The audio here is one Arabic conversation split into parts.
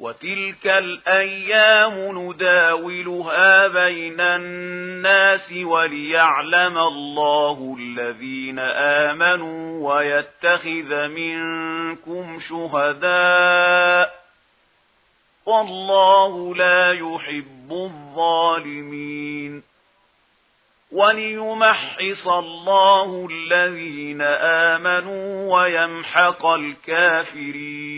وَتِلْكَ الْأَيَّامُ نُدَاوِلُهَا بَيْنَ النَّاسِ وَلِيَعْلَمَ اللَّهُ الَّذِينَ آمَنُوا وَيَتَّخِذَ مِنكُمْ شُهَدَاءَ وَاللَّهُ لَا يُحِبُّ الظَّالِمِينَ وَلِيُمَحِّصَ اللَّهُ الَّذِينَ آمَنُوا وَيَمْحَقَ الْكَافِرِينَ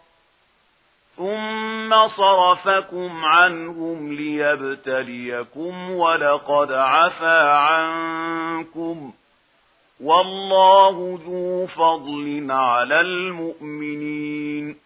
ثم صرفكم عنهم ليبتليكم ولقد عَفَا عنكم والله ذو فضل على المؤمنين